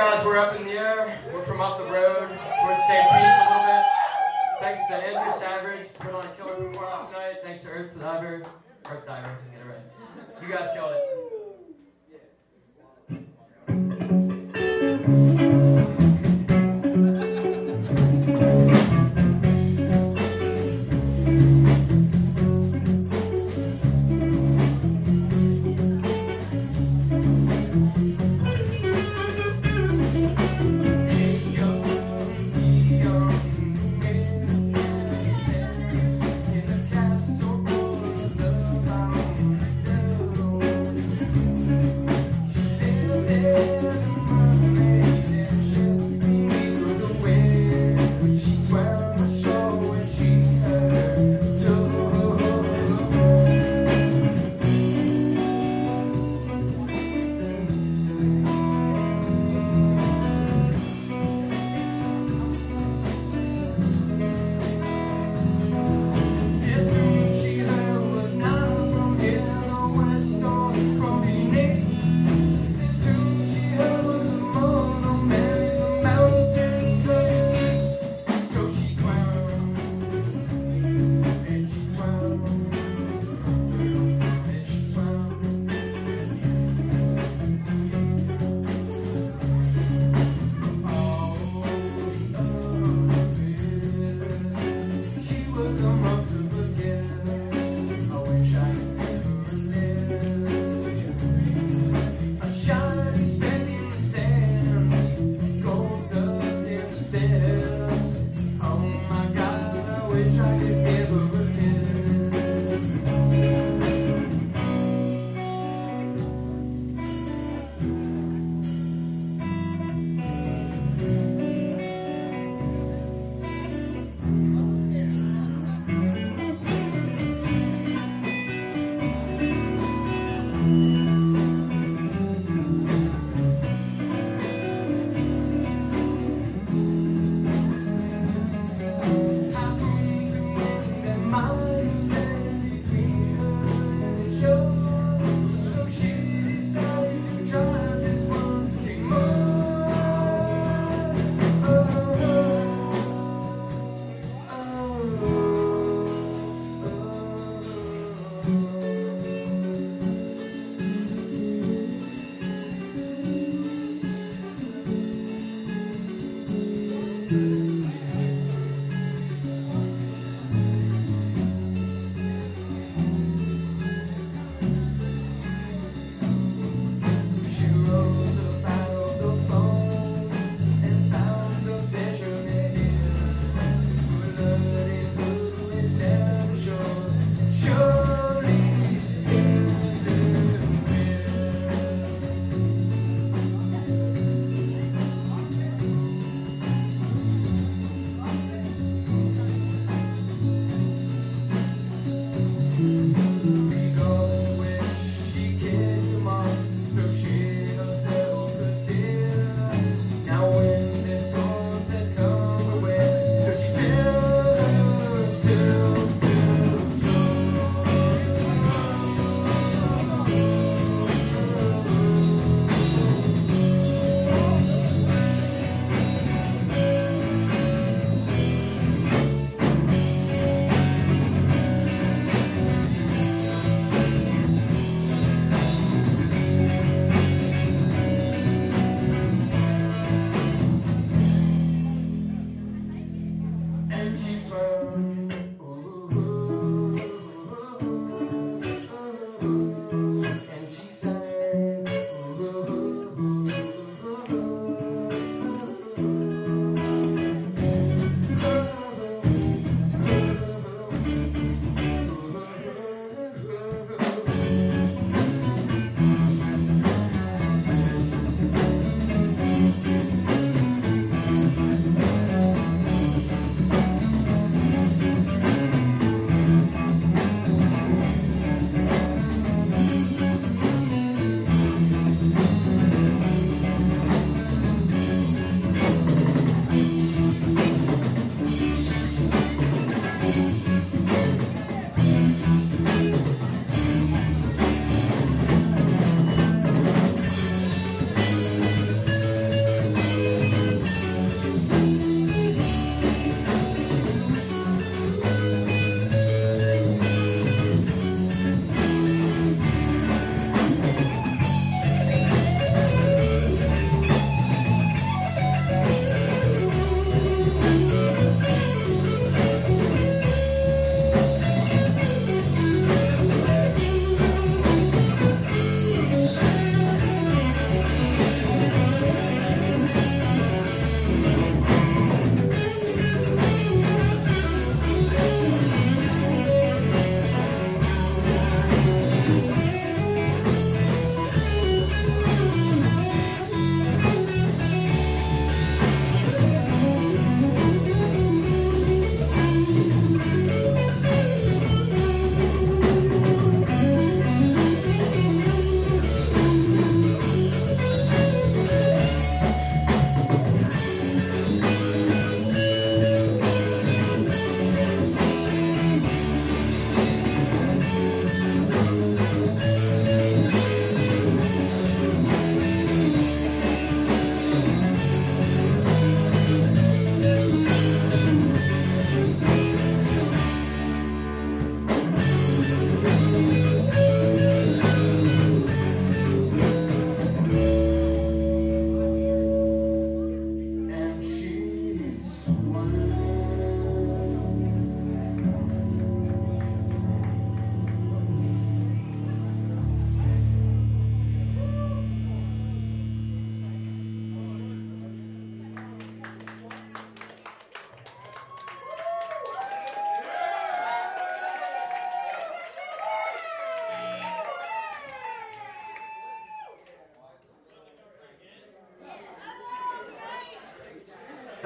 guys, we're up in the air. We're from up the road towards St. Pete's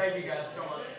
Thank you guys so much.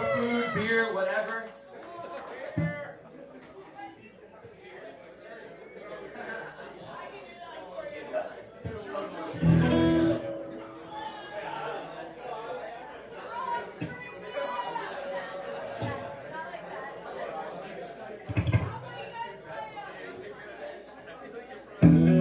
food, beer, whatever. Mm-hmm.